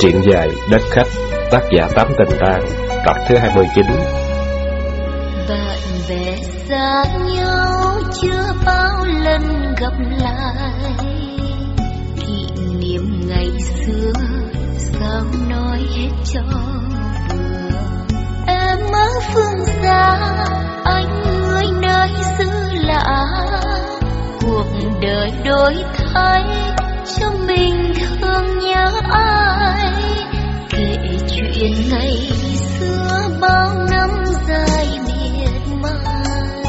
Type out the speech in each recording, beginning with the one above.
Truyện dài Đất Khách, Tác giả Tám Tình Tang, Tập thứ 29 Bạn bè xa nhau chưa bao lần gặp lại. Kỷ niệm ngày xưa sao nói hết cho vừa. Em ở phương xa, anh người nơi xứ lạ. Cuộc đời đổi thay cho mình thương nhớ ai. Kể chuyện ngày xưa bao năm dài miệt mài.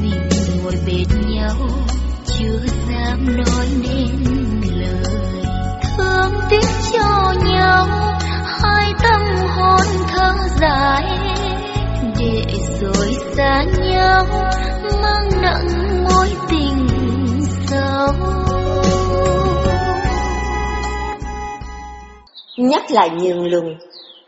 Mình ngồi bên nhau, chưa dám nói nên lời. Thương tiếc cho nhau, hai tâm hồn thơ dài. Để rồi xa nhau, mang nặng mối tình sâu. Nhắc lại nhường lùng,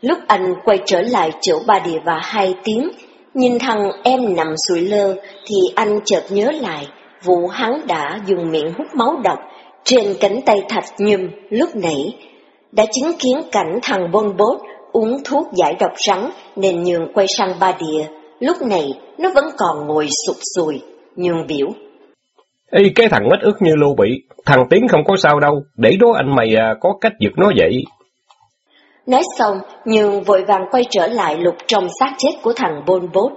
lúc anh quay trở lại chỗ ba địa và hai tiếng, nhìn thằng em nằm sụi lơ thì anh chợt nhớ lại vụ hắn đã dùng miệng hút máu độc trên cánh tay thạch nhum lúc nãy. Đã chứng kiến cảnh thằng bôn Bốt uống thuốc giải độc rắn nên nhường quay sang ba địa. Lúc này nó vẫn còn ngồi sụp sùi, nhường biểu. Ê, cái thằng mất ức như lưu bị, thằng Tiến không có sao đâu, để đó anh mày à, có cách giật nó vậy. Nói xong, Nhường vội vàng quay trở lại lục trong xác chết của thằng Bôn Bốt.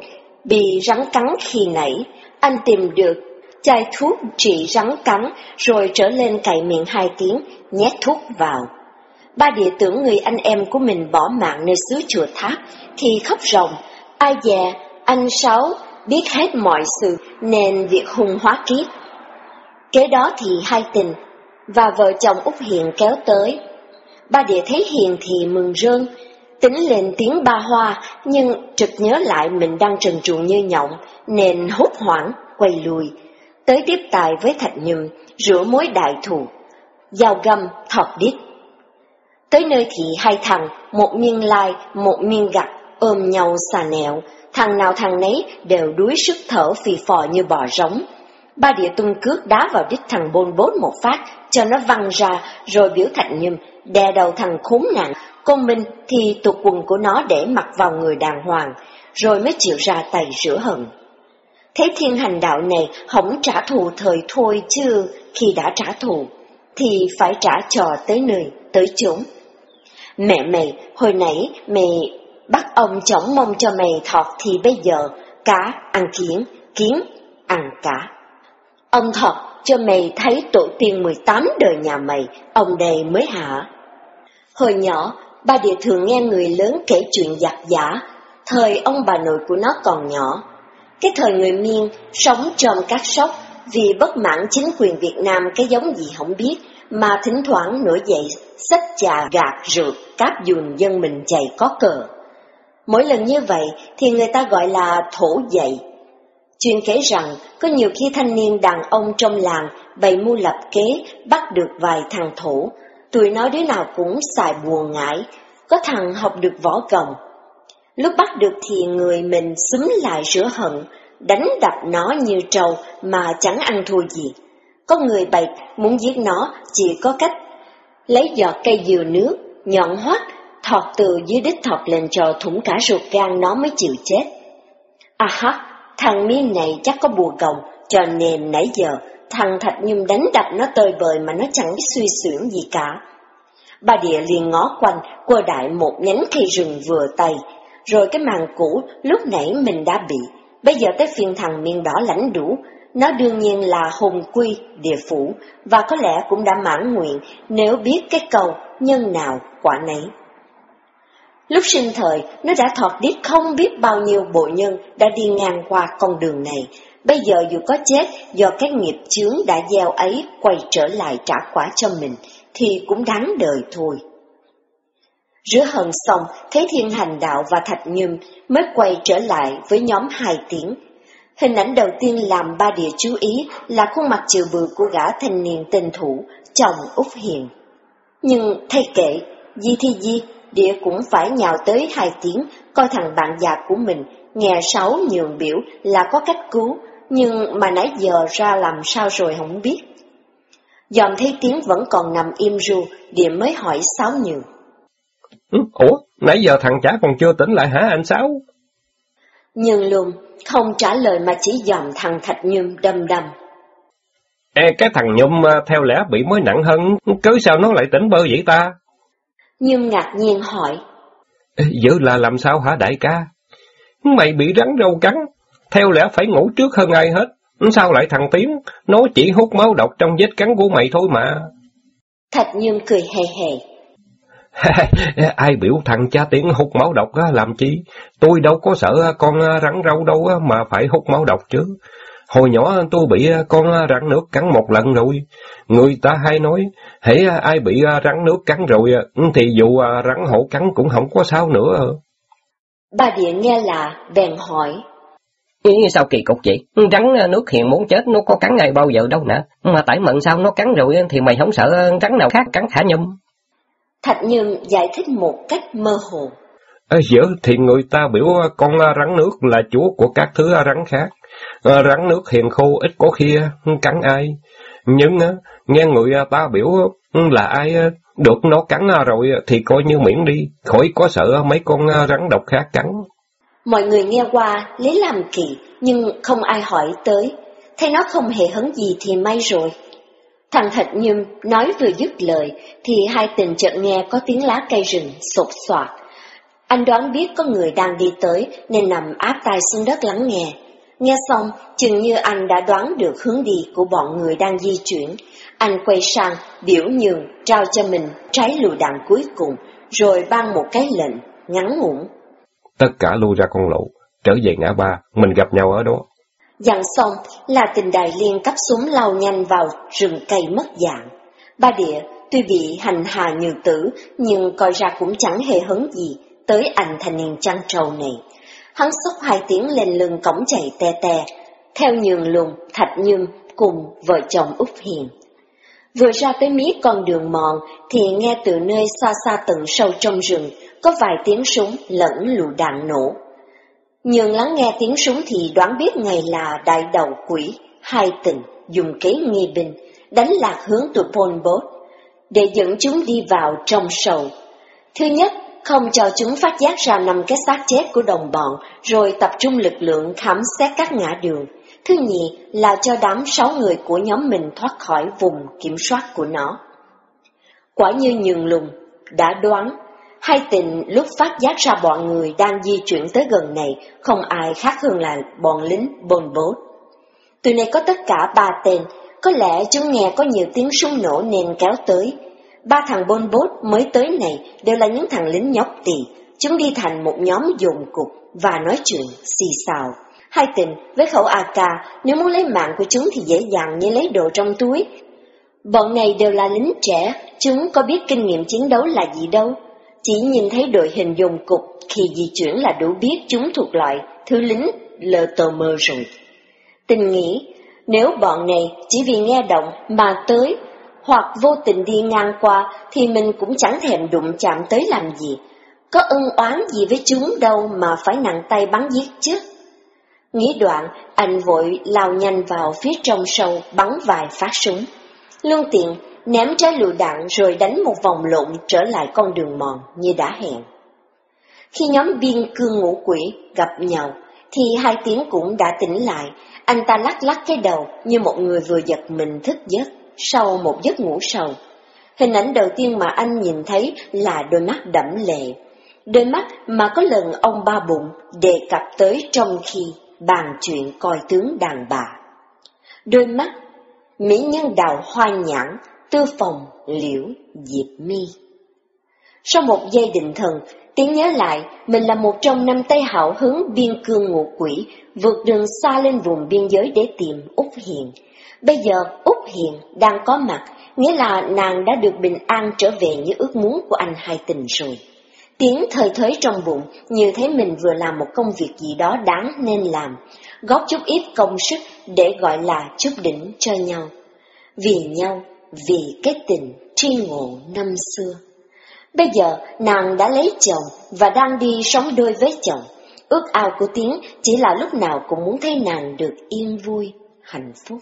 Bị rắn cắn khi nãy, anh tìm được chai thuốc trị rắn cắn rồi trở lên cậy miệng hai tiếng, nhét thuốc vào. Ba địa tưởng người anh em của mình bỏ mạng nơi xứ chùa tháp thì khóc ròng. Ai dè, anh Sáu biết hết mọi sự nên việc hung hóa kiếp. Kế đó thì hai tình và vợ chồng Úc hiện kéo tới. Ba địa thấy Hiền thì mừng rơn, tính lên tiếng ba hoa, nhưng trực nhớ lại mình đang trần truồng như nhộng, nên hốt hoảng, quay lùi. Tới tiếp tài với Thạch Nhùm, rửa mối đại thù, dao găm, thọt đít. Tới nơi thì hai thằng, một miên lai, một miên gặt, ôm nhau xà nẹo, thằng nào thằng nấy đều đuối sức thở phì phò như bò rống. Ba địa tung cước đá vào đít thằng bôn bốt một phát, cho nó văng ra, rồi biểu Thạch Nhùm đè đầu thằng khốn nạn, con Minh thì tuột quần của nó để mặc vào người đàng hoàng, rồi mới chịu ra tay rửa hận. Thế thiên hành đạo này hỏng trả thù thời thôi chứ, khi đã trả thù, thì phải trả trò tới nơi, tới chốn. Mẹ mày, hồi nãy mày bắt ông chổng mông cho mày thọt thì bây giờ cá ăn kiến, kiến ăn cá. Ông thọt cho mày thấy tổ tiên 18 đời nhà mày, ông đây mới hả? Hồi nhỏ, ba địa thường nghe người lớn kể chuyện giặc giả, thời ông bà nội của nó còn nhỏ. Cái thời người miên sống trong các sóc vì bất mãn chính quyền Việt Nam cái giống gì không biết, mà thỉnh thoảng nổi dậy sách trà gạt rượt cáp dùn dân mình chạy có cờ. Mỗi lần như vậy thì người ta gọi là thổ dậy. Chuyên kể rằng có nhiều khi thanh niên đàn ông trong làng bày mưu lập kế bắt được vài thằng thủ tụi nó đứa nào cũng xài buồn ngãi, có thằng học được võ gồng. Lúc bắt được thì người mình xúm lại rửa hận, đánh đập nó như trâu mà chẳng ăn thua gì. Có người bày muốn giết nó chỉ có cách lấy giọt cây dừa nước, nhọn hoắt, thọt từ dưới đít thọt lên cho thủng cả ruột gan nó mới chịu chết. À ha, thằng miên này chắc có bùa gồng, cho nên nãy giờ thằng Thạch Nhung đánh đập nó tơi bời mà nó chẳng biết suy xuyển gì cả. Bà địa liền ngó quanh, quơ đại một nhánh cây rừng vừa tay, rồi cái màn cũ lúc nãy mình đã bị, bây giờ tới phiên thằng miên đỏ lãnh đủ, nó đương nhiên là hùng quy, địa phủ, và có lẽ cũng đã mãn nguyện nếu biết cái câu nhân nào quả nấy. Lúc sinh thời, nó đã thọt biết không biết bao nhiêu bộ nhân đã đi ngang qua con đường này, Bây giờ dù có chết do cái nghiệp chướng đã gieo ấy quay trở lại trả quả cho mình, thì cũng đáng đời thôi. Rửa hận xong, Thế Thiên Hành Đạo và Thạch Nhâm mới quay trở lại với nhóm hai tiếng. Hình ảnh đầu tiên làm ba địa chú ý là khuôn mặt chiều bừa của gã thanh niên tên thủ, chồng Úc Hiền. Nhưng thay kệ, di thi di, địa cũng phải nhào tới hai tiếng, coi thằng bạn già của mình, nghe sáu nhường biểu là có cách cứu, nhưng mà nãy giờ ra làm sao rồi không biết. Dòm thấy tiếng vẫn còn nằm im ru, địa mới hỏi sáu nhường. Ừ, ủa, nãy giờ thằng chả còn chưa tỉnh lại hả anh Sáu? Nhưng luôn không trả lời mà chỉ dòm thằng Thạch Nhum đầm đầm. Ê, cái thằng Nhum à, theo lẽ bị mới nặng hơn, cớ sao nó lại tỉnh bơ vậy ta? Nhum ngạc nhiên hỏi. Dữ là làm sao hả đại ca? Mày bị rắn râu cắn, theo lẽ phải ngủ trước hơn ai hết. Sao lại thằng Tiến, nó chỉ hút máu độc trong vết cắn của mày thôi mà. Thạch Nhum cười hề hề. Ai biểu thằng cha Tiến hút máu độc làm chi? Tôi đâu có sợ con rắn râu đâu mà phải hút máu độc chứ. Hồi nhỏ tôi bị con rắn nước cắn một lần rồi. Người ta hay nói, hễ ai bị rắn nước cắn rồi thì dù rắn hổ cắn cũng không có sao nữa. Bà Địa nghe là bèn hỏi. Sao kỳ cục vậy? Rắn nước hiện muốn chết nó có cắn ngày bao giờ đâu nè. Mà tại mận sao nó cắn rồi thì mày không sợ rắn nào khác cắn thả nhum. Thạch Nhum giải thích một cách mơ hồ. À, dở thì người ta biểu con rắn nước là chúa của các thứ rắn khác. Ờ, rắn nước hiền khô ít có khi cắn ai. Nhưng ờ, nghe người ờ, ta biểu ừ, là ai được nó cắn rồi thì coi như miễn đi, khỏi có sợ mấy con rắn độc khác cắn. Mọi người nghe qua lấy làm kỳ, nhưng không ai hỏi tới. Thấy nó không hề hấn gì thì may rồi. Thằng Thạch Nhâm nói vừa dứt lời, thì hai tình chợt nghe có tiếng lá cây rừng sột soạt. Anh đoán biết có người đang đi tới, nên nằm áp tai xuống đất lắng nghe. Nghe xong, chừng như anh đã đoán được hướng đi của bọn người đang di chuyển. Anh quay sang, biểu nhường, trao cho mình trái lựu đạn cuối cùng, rồi ban một cái lệnh, ngắn ngủn. Tất cả lui ra con lộ, trở về ngã ba, mình gặp nhau ở đó. Dặn xong là tình đại liên cấp súng lao nhanh vào rừng cây mất dạng. Ba địa tuy bị hành hạ như tử, nhưng coi ra cũng chẳng hề hấn gì tới anh thanh niên trăng trầu này. Hắn xúc hai tiếng lên lưng cổng chạy te te, theo nhường lùng, thạch nhường cùng vợ chồng Úc Hiền. Vừa ra tới mí con đường mòn thì nghe từ nơi xa xa tận sâu trong rừng có vài tiếng súng lẫn lù đạn nổ. Nhường lắng nghe tiếng súng thì đoán biết ngày là đại đầu quỷ, hai tình, dùng kế nghi binh, đánh lạc hướng từ Pol Pot, để dẫn chúng đi vào trong sầu. Thứ nhất, không cho chúng phát giác ra năm cái xác chết của đồng bọn, rồi tập trung lực lượng khám xét các ngã đường. Thứ nhì là cho đám sáu người của nhóm mình thoát khỏi vùng kiểm soát của nó. Quả như nhường lùng, đã đoán, hai tình lúc phát giác ra bọn người đang di chuyển tới gần này, không ai khác hơn là bọn lính bồn bốt. Từ này có tất cả ba tên, có lẽ chúng nghe có nhiều tiếng súng nổ nên kéo tới. Ba thằng bôn bốt mới tới này đều là những thằng lính nhóc tỳ, chúng đi thành một nhóm dồn cục và nói chuyện xì xào. Hai tình với khẩu AK, nếu muốn lấy mạng của chúng thì dễ dàng như lấy đồ trong túi. Bọn này đều là lính trẻ, chúng có biết kinh nghiệm chiến đấu là gì đâu. Chỉ nhìn thấy đội hình dùng cục khi di chuyển là đủ biết chúng thuộc loại thứ lính lờ tờ mơ rồi. Tình nghĩ, nếu bọn này chỉ vì nghe động mà tới, hoặc vô tình đi ngang qua thì mình cũng chẳng thèm đụng chạm tới làm gì. Có ân oán gì với chúng đâu mà phải nặng tay bắn giết chứ. Nghĩ đoạn, anh vội lao nhanh vào phía trong sâu bắn vài phát súng. Lương tiện ném trái lựu đạn rồi đánh một vòng lộn trở lại con đường mòn như đã hẹn. Khi nhóm biên cương ngũ quỷ gặp nhau, thì hai tiếng cũng đã tỉnh lại, anh ta lắc lắc cái đầu như một người vừa giật mình thức giấc sau một giấc ngủ sâu. Hình ảnh đầu tiên mà anh nhìn thấy là đôi mắt đẫm lệ, đôi mắt mà có lần ông ba bụng đề cập tới trong khi bàn chuyện coi tướng đàn bà. Đôi mắt, mỹ nhân đào hoa nhãn, tư phòng, liễu, diệp mi. Sau một giây định thần, Tiến nhớ lại, mình là một trong năm tay hảo hứng biên cương ngụ quỷ, vượt đường xa lên vùng biên giới để tìm Úc Hiền. Bây giờ Úc Hiền đang có mặt, nghĩa là nàng đã được bình an trở về như ước muốn của anh hai tình rồi. tiếng thời thới trong bụng, như thấy mình vừa làm một công việc gì đó đáng nên làm, góp chút ít công sức để gọi là chút đỉnh cho nhau. Vì nhau, vì cái tình tri ngộ năm xưa. Bây giờ nàng đã lấy chồng và đang đi sống đôi với chồng. Ước ao của Tiến chỉ là lúc nào cũng muốn thấy nàng được yên vui, hạnh phúc.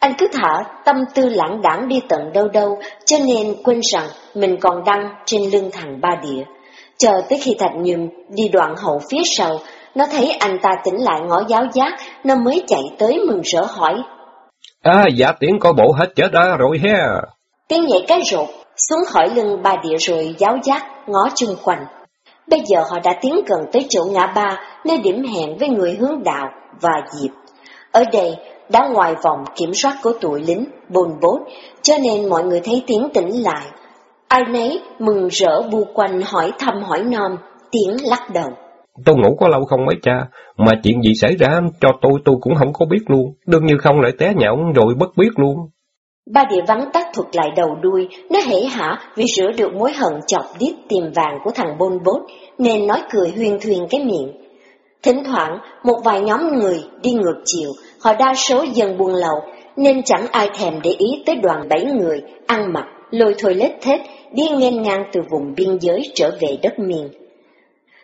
Anh cứ thả tâm tư lãng đảng đi tận đâu đâu, cho nên quên rằng mình còn đang trên lưng thằng ba địa. Chờ tới khi Thạch Nhùm đi đoạn hậu phía sau, nó thấy anh ta tỉnh lại ngõ giáo giác, nó mới chạy tới mừng rỡ hỏi. À, dạ tiến có bộ hết chết đó rồi he. Tiếng nhảy cái rột, xuống khỏi lưng ba địa rồi giáo giác, ngó chung quanh. Bây giờ họ đã tiến gần tới chỗ ngã ba, nơi điểm hẹn với người hướng đạo và Diệp. Ở đây, đã ngoài vòng kiểm soát của tụi lính, bồn bốt, cho nên mọi người thấy tiếng tỉnh lại. Ai nấy mừng rỡ bu quanh hỏi thăm hỏi non, tiếng lắc đầu. Tôi ngủ có lâu không mấy cha, mà chuyện gì xảy ra cho tôi tôi cũng không có biết luôn, đương như không lại té nhạo rồi bất biết luôn. Ba địa vắng tắt thuật lại đầu đuôi, nó hể hả vì rửa được mối hận chọc đít tìm vàng của thằng bôn bốt, nên nói cười huyên thuyên cái miệng. Thỉnh thoảng, một vài nhóm người đi ngược chiều, họ đa số dân buôn lậu, nên chẳng ai thèm để ý tới đoàn bảy người, ăn mặc, lôi thôi lết thết, đi ngang ngang từ vùng biên giới trở về đất miền.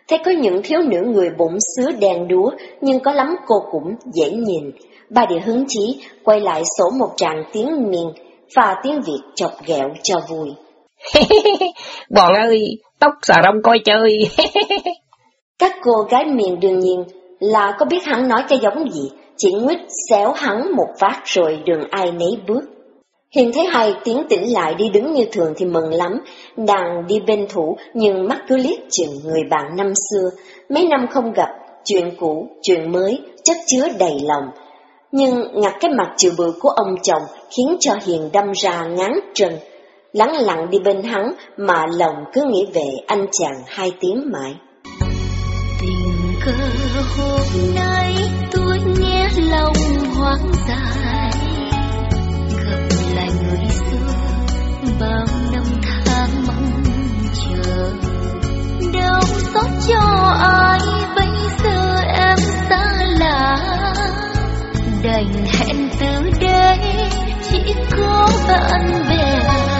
Thấy có những thiếu nữ người bụng xứ đèn đúa, nhưng có lắm cô cũng dễ nhìn. Ba địa hứng chí quay lại sổ một tràng tiếng miền, và tiếng Việt chọc ghẹo cho vui. Bọn ơi, tóc xà rong coi chơi. Các cô gái miền đương nhiên là có biết hắn nói cái giống gì, chỉ nguyết xéo hắn một phát rồi đường ai nấy bước. Hiền thấy hai tiếng tỉnh lại đi đứng như thường thì mừng lắm, đang đi bên thủ nhưng mắt cứ liếc chừng người bạn năm xưa, mấy năm không gặp, chuyện cũ, chuyện mới, chất chứa đầy lòng. Nhưng ngặt cái mặt chịu bự của ông chồng khiến cho Hiền đâm ra ngán trần, lắng lặng đi bên hắn mà lòng cứ nghĩ về anh chàng hai tiếng mãi. Cờ hôm nay tôi nghe lòng hoang dại. Gặp lại người xưa bao năm tháng mong chờ. Đau xót cho ai bây giờ em xa lạ? Đành hẹn từ đây, chỉ có bạn bè.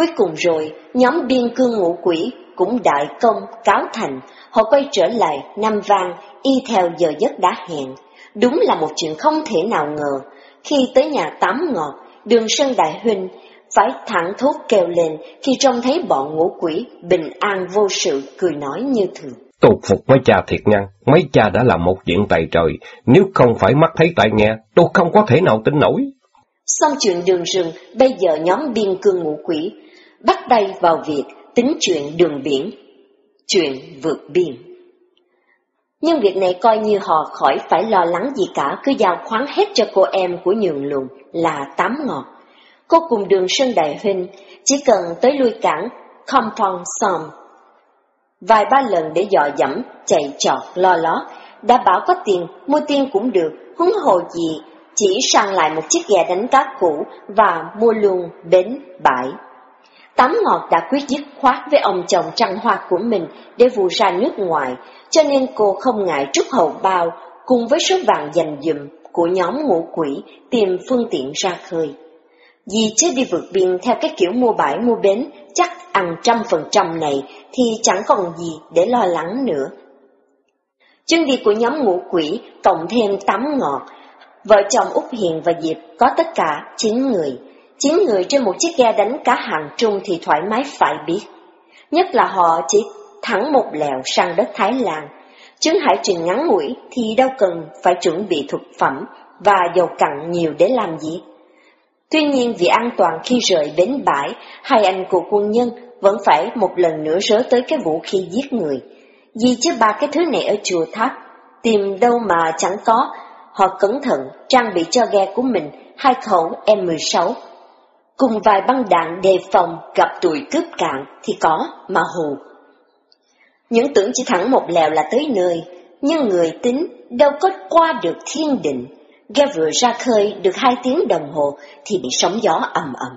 Cuối cùng rồi, nhóm biên cương ngũ quỷ cũng đại công cáo thành, họ quay trở lại Nam Vang y theo giờ giấc đã hẹn. Đúng là một chuyện không thể nào ngờ. Khi tới nhà tám ngọt, đường Sơn Đại Huynh phải thẳng thốt kêu lên khi trông thấy bọn ngũ quỷ bình an vô sự cười nói như thường. Tôi phục mấy cha thiệt nhân, mấy cha đã làm một chuyện tài trời, nếu không phải mắt thấy tai nghe, tôi không có thể nào tin nổi. Xong chuyện đường rừng, bây giờ nhóm biên cương ngũ quỷ bắt tay vào việc tính chuyện đường biển, chuyện vượt biên. Nhưng việc này coi như họ khỏi phải lo lắng gì cả, cứ giao khoán hết cho cô em của nhường lùn là tám ngọt. Cô cùng đường Sơn Đại Huynh chỉ cần tới lui cảng Compong Som. Vài ba lần để dò dẫm, chạy trọt, lo ló, đã bảo có tiền, mua tiền cũng được, huống hồ gì, chỉ sang lại một chiếc ghe đánh cá cũ và mua luôn bến bãi. Tám ngọt đã quyết dứt khoát với ông chồng trăng hoa của mình để vù ra nước ngoài, cho nên cô không ngại trút hậu bao cùng với số vàng dành dùm của nhóm ngũ quỷ tìm phương tiện ra khơi. Vì chứ đi vượt biên theo cái kiểu mua bãi mua bến chắc ăn trăm phần trăm này thì chẳng còn gì để lo lắng nữa. Chuyến đi của nhóm ngũ quỷ cộng thêm tám ngọt, vợ chồng Úc Hiền và Diệp có tất cả chín người chín người trên một chiếc ghe đánh cá hàng trung thì thoải mái phải biết. Nhất là họ chỉ thẳng một lèo sang đất Thái Lan. Chuyến hải trình ngắn ngủi thì đâu cần phải chuẩn bị thực phẩm và dầu cặn nhiều để làm gì. Tuy nhiên vì an toàn khi rời bến bãi, hai anh cụ quân nhân vẫn phải một lần nữa rớ tới cái vũ khí giết người. Vì chứ ba cái thứ này ở chùa tháp, tìm đâu mà chẳng có, họ cẩn thận trang bị cho ghe của mình hai khẩu M16. Cùng vài băng đạn đề phòng gặp tụi cướp cạn thì có mà hù. Những tưởng chỉ thẳng một lèo là tới nơi, nhưng người tính đâu có qua được thiên định. Ghe vừa ra khơi được hai tiếng đồng hồ thì bị sóng gió ầm ầm.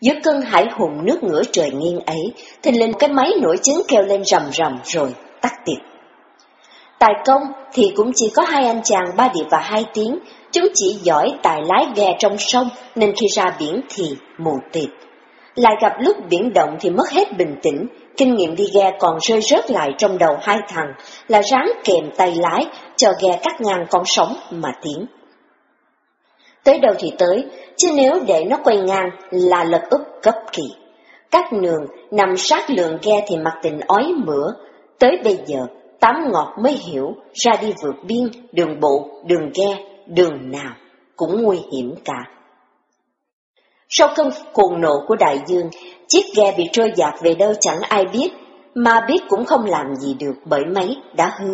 Giữa cơn hải hùng nước ngửa trời nghiêng ấy, thì lên cái máy nổi chứng kêu lên rầm rầm rồi tắt tiệt. Tài công thì cũng chỉ có hai anh chàng ba điệp và hai tiếng, chúng chỉ giỏi tài lái ghe trong sông nên khi ra biển thì mù tịt. Lại gặp lúc biển động thì mất hết bình tĩnh, kinh nghiệm đi ghe còn rơi rớt lại trong đầu hai thằng là ráng kèm tay lái cho ghe cắt ngang con sóng mà tiến. Tới đâu thì tới, chứ nếu để nó quay ngang là lật úp cấp kỳ. Các nường nằm sát lượng ghe thì mặt tình ói mửa. Tới bây giờ, tám ngọt mới hiểu ra đi vượt biên, đường bộ, đường ghe, đường nào cũng nguy hiểm cả. Sau cơn cuồng nộ của đại dương, chiếc ghe bị trôi dạt về đâu chẳng ai biết, mà biết cũng không làm gì được bởi máy đã hư.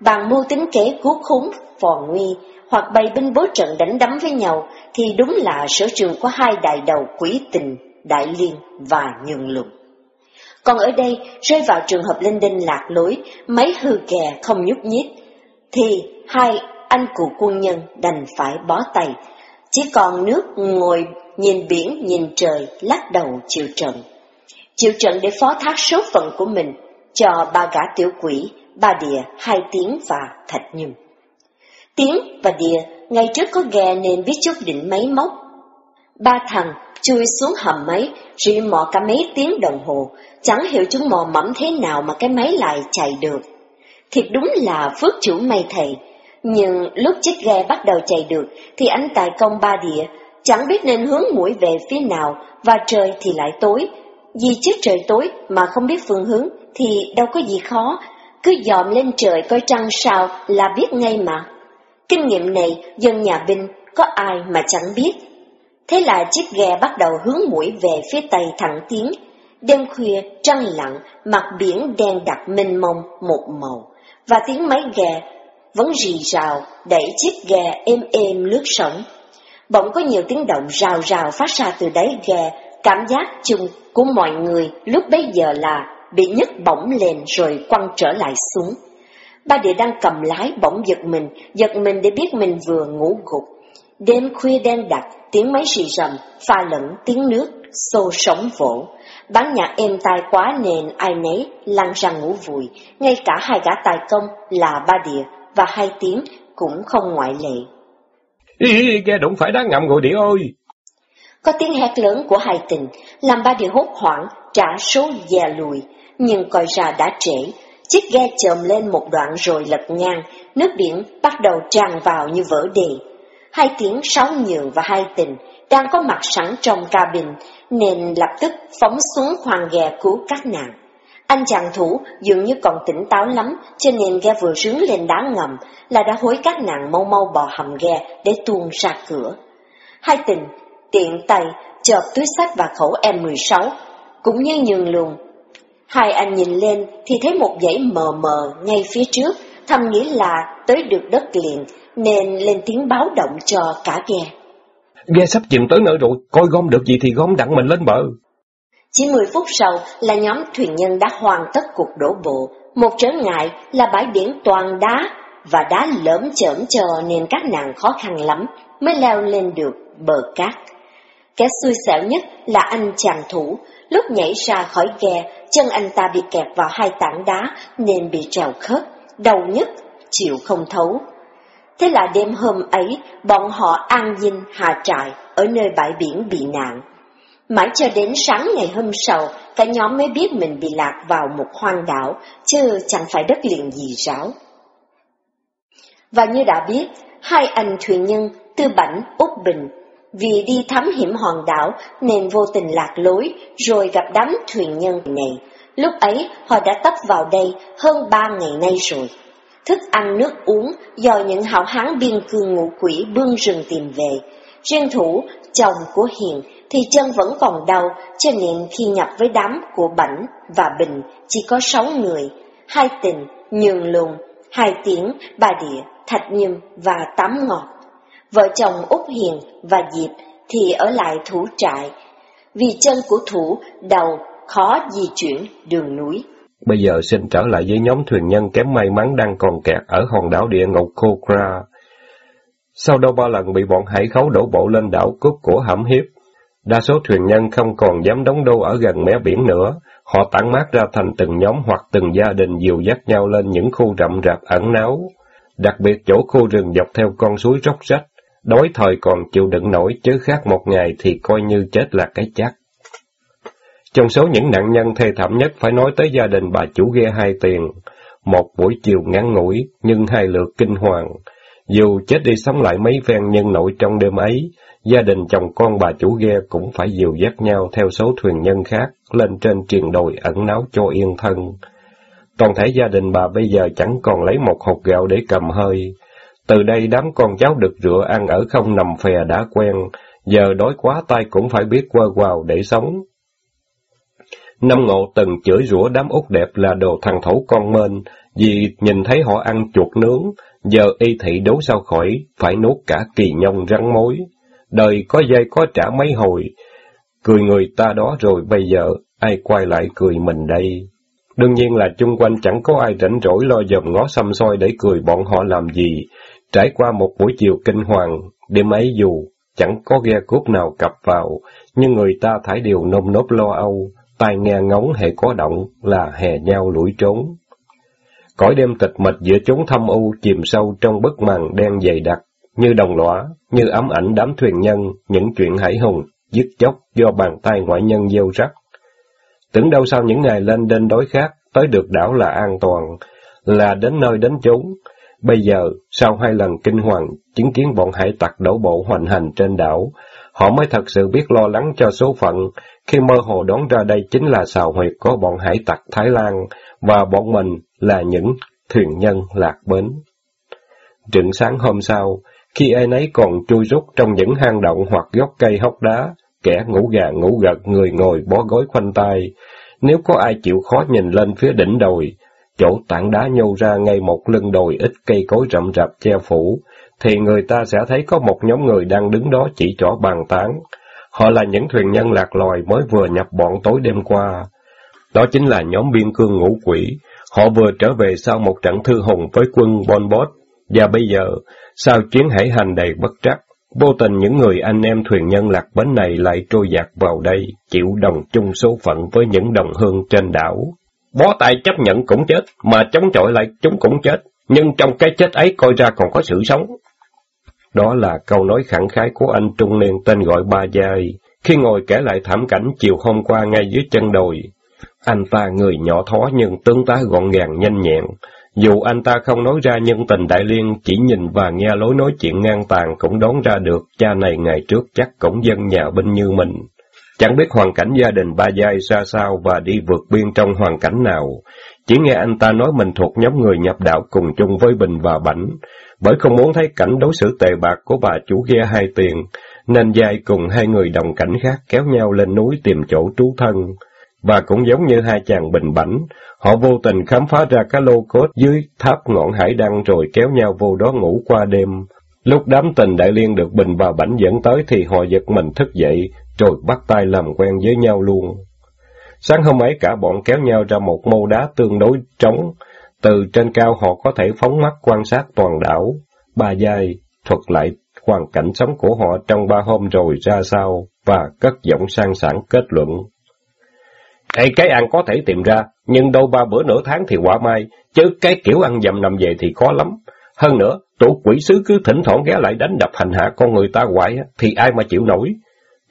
Bằng mưu tính kế cứu khốn, phò nguy, hoặc bày binh bố trận đánh đấm với nhau, thì đúng là sở trường của hai đại đầu quỷ tình, đại liên và nhường lục. Còn ở đây, rơi vào trường hợp linh đinh lạc lối, máy hư kè không nhúc nhích, thì hai anh cụ quân nhân đành phải bó tay, chỉ còn nước ngồi nhìn biển nhìn trời lắc đầu chịu trận. Chịu trận để phó thác số phận của mình cho ba gã tiểu quỷ, ba địa, hai tiếng và thạch nhung. Tiếng và địa ngày trước có ghe nên biết chút định máy móc. Ba thằng chui xuống hầm máy, rì mò cả mấy tiếng đồng hồ, chẳng hiểu chúng mò mẫm thế nào mà cái máy lại chạy được. Thiệt đúng là phước chủ may thầy, nhưng lúc chiếc ghe bắt đầu chạy được thì anh tài công ba địa chẳng biết nên hướng mũi về phía nào và trời thì lại tối. Vì trước trời tối mà không biết phương hướng thì đâu có gì khó, cứ dòm lên trời coi trăng sao là biết ngay mà. Kinh nghiệm này dân nhà binh có ai mà chẳng biết. Thế là chiếc ghe bắt đầu hướng mũi về phía tây thẳng tiến. Đêm khuya trăng lặng, mặt biển đen đặc mênh mông một màu, và tiếng máy ghe vẫn rì rào đẩy chiếc ghe êm êm lướt sóng. Bỗng có nhiều tiếng động rào rào phát ra từ đáy ghe, cảm giác chung của mọi người lúc bấy giờ là bị nhấc bổng lên rồi quăng trở lại xuống. Ba địa đang cầm lái bỗng giật mình, giật mình để biết mình vừa ngủ gục. Đêm khuya đen đặc, tiếng máy xì rầm, pha lẫn tiếng nước, xô sóng vỗ. Bán nhạc êm tai quá nên ai nấy lăn ra ngủ vùi, ngay cả hai gã tài công là ba địa và hai tiếng cũng không ngoại lệ. Ý, ghe đụng phải đá ngầm rồi địa ơi! Có tiếng hét lớn của hai tình, làm ba địa hốt hoảng, trả số dè lùi, nhưng coi ra đã trễ. Chiếc ghe chồm lên một đoạn rồi lật ngang, nước biển bắt đầu tràn vào như vỡ đề. Hai tiếng sáu nhường và hai tình đang có mặt sẵn trong cabin, nên lập tức phóng xuống khoang ghe cứu các nàng. Anh chàng thủ dường như còn tỉnh táo lắm, cho nên ghe vừa rướng lên đá ngầm là đã hối các nàng mau mau bò hầm ghe để tuôn ra cửa. Hai tình, tiện tay, chợp túi sách và khẩu M16, cũng như nhường luồng. Hai anh nhìn lên thì thấy một dãy mờ mờ ngay phía trước, thầm nghĩ là tới được đất liền, nên lên tiếng báo động cho cả ghe. Ghe sắp chìm tới nơi rồi, coi gom được gì thì gom đặng mình lên bờ. Chỉ 10 phút sau là nhóm thuyền nhân đã hoàn tất cuộc đổ bộ. Một trở ngại là bãi biển toàn đá và đá lởm chởm chờ nên các nàng khó khăn lắm mới leo lên được bờ cát. Kẻ xui xẻo nhất là anh chàng thủ, lúc nhảy ra khỏi ghe, chân anh ta bị kẹt vào hai tảng đá nên bị trèo khớp, đầu nhất chịu không thấu. Thế là đêm hôm ấy, bọn họ an dinh hạ trại ở nơi bãi biển bị nạn. Mãi cho đến sáng ngày hôm sau, cả nhóm mới biết mình bị lạc vào một hoang đảo, chứ chẳng phải đất liền gì ráo. Và như đã biết, hai anh thuyền nhân Tư Bảnh, Úc Bình, vì đi thám hiểm hòn đảo nên vô tình lạc lối rồi gặp đám thuyền nhân này. Lúc ấy họ đã tấp vào đây hơn ba ngày nay rồi. Thức ăn nước uống do những hảo hán biên cương ngũ quỷ bươn rừng tìm về. Riêng thủ, chồng của Hiền thì chân vẫn còn đau, cho nên khi nhập với đám của Bảnh và Bình chỉ có sáu người, hai tình, nhường lùng, hai tiếng, bà địa, thạch nhâm và tám ngọt. Vợ chồng Úc Hiền và Diệp thì ở lại thủ trại, vì chân của thủ đầu khó di chuyển đường núi. Bây giờ xin trở lại với nhóm thuyền nhân kém may mắn đang còn kẹt ở hòn đảo địa ngục Kokra. Sau đó ba lần bị bọn hải khấu đổ bộ lên đảo cướp của hãm hiếp, Đa số thuyền nhân không còn dám đóng đô ở gần mé biển nữa, họ tản mát ra thành từng nhóm hoặc từng gia đình dìu dắt nhau lên những khu rậm rạp ẩn náu, đặc biệt chỗ khu rừng dọc theo con suối róc rách, đói thời còn chịu đựng nổi chứ khác một ngày thì coi như chết là cái chắc. Trong số những nạn nhân thê thảm nhất phải nói tới gia đình bà chủ ghe hai tiền. Một buổi chiều ngắn ngủi, nhưng hai lượt kinh hoàng. Dù chết đi sống lại mấy phen nhân nội trong đêm ấy, gia đình chồng con bà chủ ghe cũng phải dìu dắt nhau theo số thuyền nhân khác, lên trên triền đồi ẩn náu cho yên thân. Toàn thể gia đình bà bây giờ chẳng còn lấy một hột gạo để cầm hơi. Từ đây đám con cháu được rửa ăn ở không nằm phè đã quen, giờ đói quá tay cũng phải biết quơ quào để sống. Năm ngộ từng chửi rủa đám út đẹp là đồ thằng thổ con mên, vì nhìn thấy họ ăn chuột nướng, giờ y thị đấu sao khỏi, phải nuốt cả kỳ nhông rắn mối. Đời có dây có trả mấy hồi, cười người ta đó rồi bây giờ, ai quay lại cười mình đây? Đương nhiên là chung quanh chẳng có ai rảnh rỗi lo dòm ngó xăm soi để cười bọn họ làm gì. Trải qua một buổi chiều kinh hoàng, đêm ấy dù chẳng có ghe cướp nào cập vào, nhưng người ta thải điều nôm nốt lo âu, tai nghe ngóng hệ có động là hè nhau lủi trốn. Cõi đêm tịch mịch giữa chốn thâm u chìm sâu trong bức màn đen dày đặc, như đồng lõa, như ấm ảnh đám thuyền nhân, những chuyện hải hùng, dứt chốc do bàn tay ngoại nhân gieo rắc. Tưởng đâu sau những ngày lên đến đối khác, tới được đảo là an toàn, là đến nơi đến chốn. Bây giờ, sau hai lần kinh hoàng, chứng kiến bọn hải tặc đổ bộ hoành hành trên đảo, họ mới thật sự biết lo lắng cho số phận, khi mơ hồ đoán ra đây chính là xào huyệt của bọn hải tặc Thái Lan, và bọn mình là những thuyền nhân lạc bến. Trịnh sáng hôm sau, khi ai nấy còn chui rút trong những hang động hoặc gốc cây hốc đá, kẻ ngủ gà ngủ gật người ngồi bó gối khoanh tay. Nếu có ai chịu khó nhìn lên phía đỉnh đồi, chỗ tảng đá nhô ra ngay một lưng đồi ít cây cối rậm rạp che phủ, thì người ta sẽ thấy có một nhóm người đang đứng đó chỉ trỏ bàn tán. Họ là những thuyền nhân lạc loài mới vừa nhập bọn tối đêm qua. Đó chính là nhóm biên cương ngũ quỷ. Họ vừa trở về sau một trận thư hùng với quân Bon Bot, và bây giờ, sau chuyến hải hành đầy bất trắc, vô tình những người anh em thuyền nhân lạc bến này lại trôi dạt vào đây, chịu đồng chung số phận với những đồng hương trên đảo. Bó tay chấp nhận cũng chết, mà chống chọi lại chúng cũng chết, nhưng trong cái chết ấy coi ra còn có sự sống. Đó là câu nói khẳng khái của anh trung niên tên gọi Ba Giai, khi ngồi kể lại thảm cảnh chiều hôm qua ngay dưới chân đồi. Anh ta người nhỏ thó nhưng tướng tá gọn gàng nhanh nhẹn. Dù anh ta không nói ra nhân tình đại liên, chỉ nhìn và nghe lối nói chuyện ngang tàn cũng đoán ra được cha này ngày trước chắc cũng dân nhà binh như mình. Chẳng biết hoàn cảnh gia đình ba giai ra sao và đi vượt biên trong hoàn cảnh nào. Chỉ nghe anh ta nói mình thuộc nhóm người nhập đạo cùng chung với Bình và Bảnh, bởi không muốn thấy cảnh đối xử tệ bạc của bà chủ ghe hai tiền, nên giai cùng hai người đồng cảnh khác kéo nhau lên núi tìm chỗ trú thân. Và cũng giống như hai chàng bình bảnh, họ vô tình khám phá ra cái lô cốt dưới tháp ngọn hải đăng rồi kéo nhau vô đó ngủ qua đêm. Lúc đám tình đại liên được bình và bảnh dẫn tới thì họ giật mình thức dậy, rồi bắt tay làm quen với nhau luôn. Sáng hôm ấy cả bọn kéo nhau ra một mô đá tương đối trống, từ trên cao họ có thể phóng mắt quan sát toàn đảo. Ba giai thuật lại hoàn cảnh sống của họ trong ba hôm rồi ra sao, và cất giọng sang sảng kết luận hay cái ăn có thể tìm ra, nhưng đâu ba bữa nửa tháng thì quả mai, chứ cái kiểu ăn dầm nằm về thì khó lắm. Hơn nữa, tổ quỷ sứ cứ thỉnh thoảng ghé lại đánh đập hành hạ con người ta hoài, thì ai mà chịu nổi.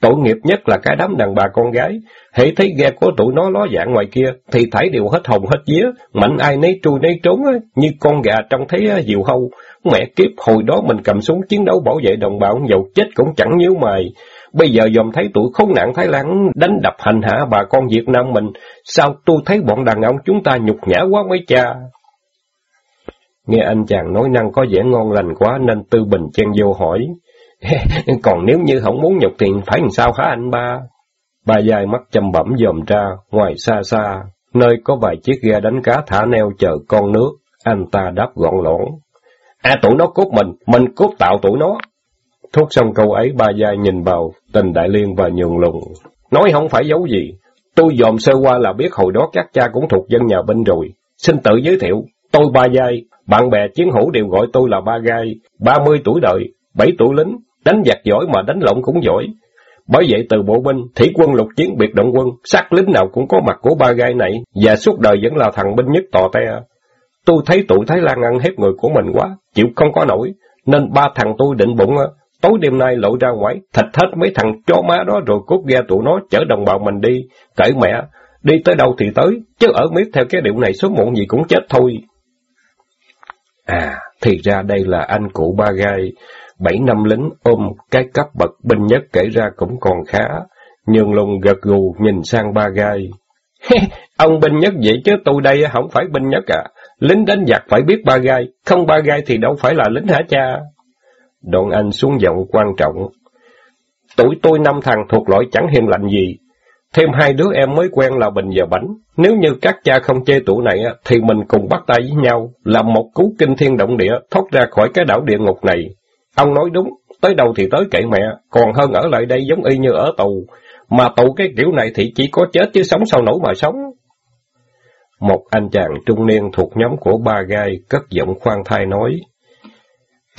Tội nghiệp nhất là cái đám đàn bà con gái, hễ thấy ghe của tụi nó ló dạng ngoài kia, thì thảy đều hết hồng hết vía, mạnh ai nấy trui nấy trốn, như con gà trong thấy diều hâu. Mẹ kiếp, hồi đó mình cầm súng chiến đấu bảo vệ đồng bào, dầu chết cũng chẳng nhíu mày. Bây giờ dòm thấy tụi khốn nạn Thái Lan đánh đập hành hạ bà con Việt Nam mình, sao tôi thấy bọn đàn ông chúng ta nhục nhã quá mấy cha. Nghe anh chàng nói năng có vẻ ngon lành quá nên Tư Bình chen vô hỏi. Còn nếu như không muốn nhục thì phải làm sao hả anh ba? Ba dài mắt chầm bẩm dòm ra, ngoài xa xa, nơi có vài chiếc ghe đánh cá thả neo chờ con nước, anh ta đáp gọn lõn. À tụi nó cốt mình, mình cốt tạo tụi nó. Thốt xong câu ấy ba giai nhìn vào tình đại liên và nhường lùng. Nói không phải giấu gì, tôi dòm sơ qua là biết hồi đó các cha cũng thuộc dân nhà binh rồi. Xin tự giới thiệu, tôi ba giai, bạn bè chiến hữu đều gọi tôi là ba gai, ba mươi tuổi đời, bảy tuổi lính, đánh giặc giỏi mà đánh lộn cũng giỏi. Bởi vậy từ bộ binh, thủy quân lục chiến biệt động quân, sát lính nào cũng có mặt của ba gai này, và suốt đời vẫn là thằng binh nhất tò te. Tôi thấy tụi Thái Lan ăn hết người của mình quá, chịu không có nổi, nên ba thằng tôi định bụng tối đêm nay lộ ra ngoài, thịt hết mấy thằng chó má đó rồi cút ghe tụi nó chở đồng bào mình đi, kể mẹ, đi tới đâu thì tới, chứ ở miết theo cái điệu này số muộn gì cũng chết thôi. À, thì ra đây là anh cụ ba gai, bảy năm lính ôm cái cấp bậc binh nhất kể ra cũng còn khá. Nhường lùng gật gù nhìn sang ba gai. Ông binh nhất vậy chứ tôi đây không phải binh nhất à. Lính đánh giặc phải biết ba gai, không ba gai thì đâu phải là lính hả cha? Đoạn anh xuống giọng quan trọng. Tuổi tôi năm thằng thuộc loại chẳng hiền lành gì. Thêm hai đứa em mới quen là Bình và Bảnh. Nếu như các cha không chê tụ này, thì mình cùng bắt tay với nhau, làm một cú kinh thiên động địa, thoát ra khỏi cái đảo địa ngục này. Ông nói đúng, tới đâu thì tới kệ mẹ, còn hơn ở lại đây giống y như ở tù. Mà tù cái kiểu này thì chỉ có chết chứ sống sao nổi mà sống. Một anh chàng trung niên thuộc nhóm của ba gai cất giọng khoan thai nói.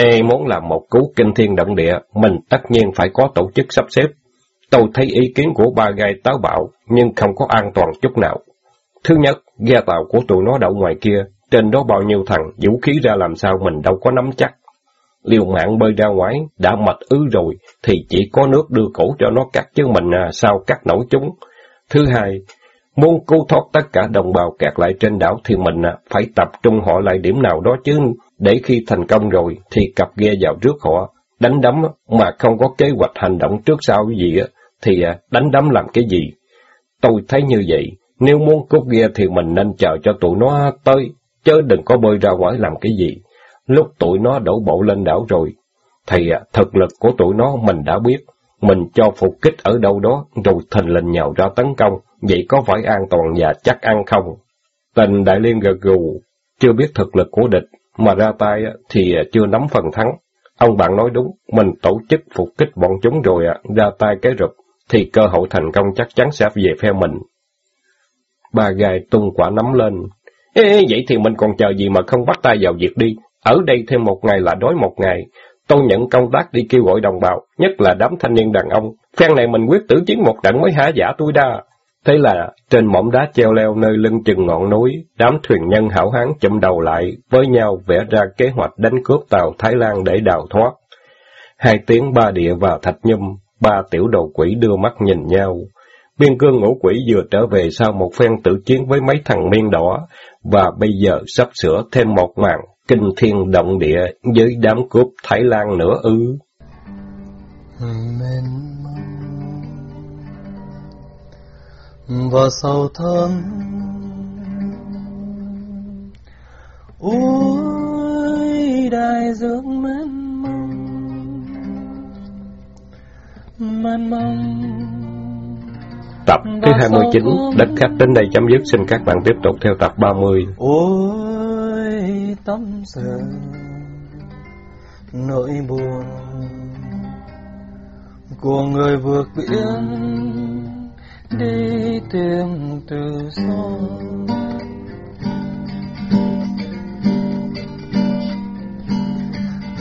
Ê muốn làm một cú kinh thiên động địa, mình tất nhiên phải có tổ chức sắp xếp. Tôi thấy ý kiến của ba gai táo bạo, nhưng không có an toàn chút nào. Thứ nhất, ghe tàu của tụi nó đậu ngoài kia, trên đó bao nhiêu thằng, vũ khí ra làm sao mình đâu có nắm chắc. Liều mạng bơi ra ngoài, đã mệt ứ rồi, thì chỉ có nước đưa cổ cho nó cắt chứ mình à, sao cắt nổi chúng. Thứ hai, muốn cứu thoát tất cả đồng bào kẹt lại trên đảo thì mình à, phải tập trung họ lại điểm nào đó chứ, để khi thành công rồi thì cặp ghe vào trước họ, đánh đấm mà không có kế hoạch hành động trước sau gì thì à, đánh đấm làm cái gì. Tôi thấy như vậy, nếu muốn cút ghe thì mình nên chờ cho tụi nó tới, chứ đừng có bơi ra ngoài làm cái gì. Lúc tụi nó đổ bộ lên đảo rồi, thì à, thực lực của tụi nó mình đã biết, mình cho phục kích ở đâu đó rồi thình lình nhào ra tấn công, vậy có phải an toàn và chắc ăn không? Tình Đại Liên gật gù, chưa biết thực lực của địch, mà ra tay thì à, chưa nắm phần thắng. Ông bạn nói đúng, mình tổ chức phục kích bọn chúng rồi à, ra tay cái rụp, thì cơ hội thành công chắc chắn sẽ về phe mình. Ba gai tung quả nắm lên. Ê, vậy thì mình còn chờ gì mà không bắt tay vào việc đi. Ở đây thêm một ngày là đói một ngày. Tôi nhận công tác đi kêu gọi đồng bào, nhất là đám thanh niên đàn ông. Phen này mình quyết tử chiến một trận mới hả giả tôi đa. Thế là, trên mỏm đá treo leo nơi lưng chừng ngọn núi, đám thuyền nhân hảo hán chụm đầu lại, với nhau vẽ ra kế hoạch đánh cướp tàu Thái Lan để đào thoát. Hai tiếng ba địa và thạch nhâm, ba tiểu đầu quỷ đưa mắt nhìn nhau. Biên cương ngũ quỷ vừa trở về sau một phen tự chiến với mấy thằng miên đỏ, và bây giờ sắp sửa thêm một màn kinh thiên động địa với đám cướp Thái Lan nữa ư. Và sầu thơm ôi đại dương mênh mông mênh mông Tập thứ 29, Đất khách đến đây chấm dứt. Xin các bạn tiếp tục theo tập 30. Ôi tâm sự nỗi buồn của người vượt biển đi tìm tự do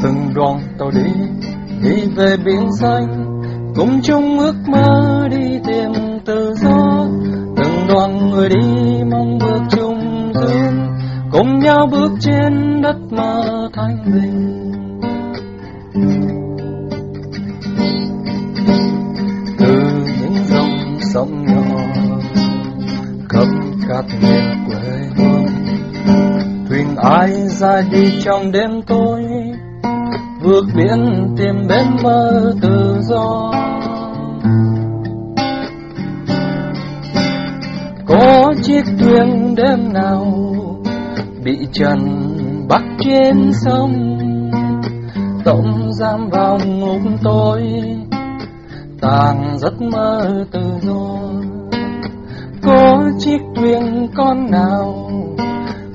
từng đoàn tàu đi đi về biển xanh. Cùng chung ước mơ đi tìm tự do. Từng đoàn người đi mong bước chung dương cùng nhau bước trên đất mơ thanh bình. Sóng nhỏ khắp các miền quê hương thuyền ai ra đi trong đêm tối, vượt biển tìm bến mơ tự do có chiếc thuyền đêm nào bị trần bắt trên sông, tổng giam vào ngục tôi tàng giấc mơ tự do có chiếc thuyền con nào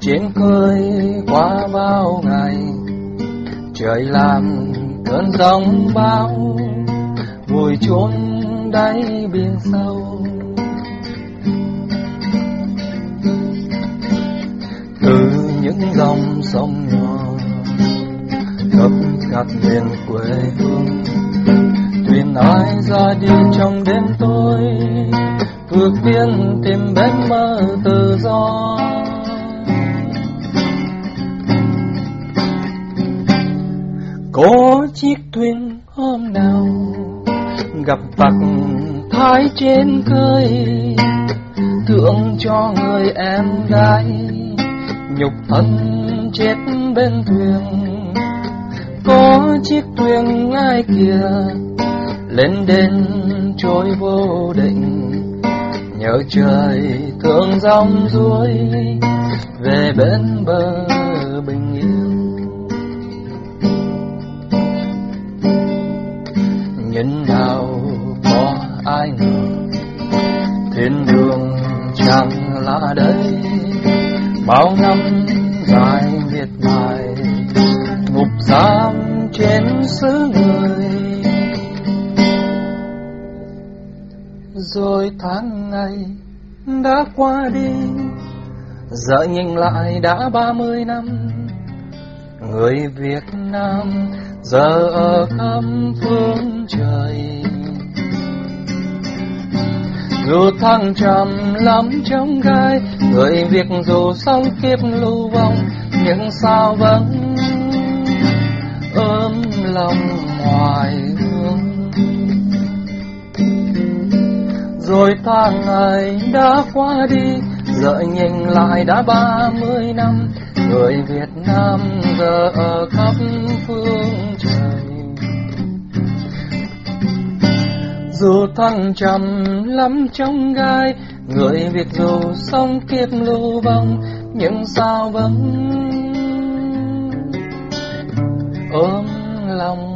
trên khơi qua bao ngày? Trời làm cơn giông bão, vùi chôn đáy biển sâu. Từ những dòng sông nhỏ khắp các miền quê hương tìm ai ra đi trong đêm tối vượt biên tìm bến mơ tự do. Có chiếc thuyền hôm nào gặp bạc thái trên cơi thương cho người em gái nhục thân chết bên thuyền. Có chiếc thuyền ai kia lên đến trôi vô định, nhớ trời thương dòng ruồi, về bên bờ bình yên. Nhân nào có ai ngờ, thiên đường chẳng là đây. Bao năm dài miệt mài ngục giam trên xứ người rồi tháng ngày đã qua đi, giờ nhìn lại đã ba mươi năm. Người Việt Nam giờ ở khắp phương trời. Dù thăng trầm lắm trong gai, người Việt dù sống kiếp lưu vong, nhưng sao vẫn ôm lòng hoài rồi tháng ngày đã qua đi giờ nhìn lại đã ba mươi năm. Người Việt Nam giờ ở khắp phương trời. Dù thăng trầm lắm trong gai, người Việt dù sống kiếp lưu vong, nhưng sao vẫn ôm lòng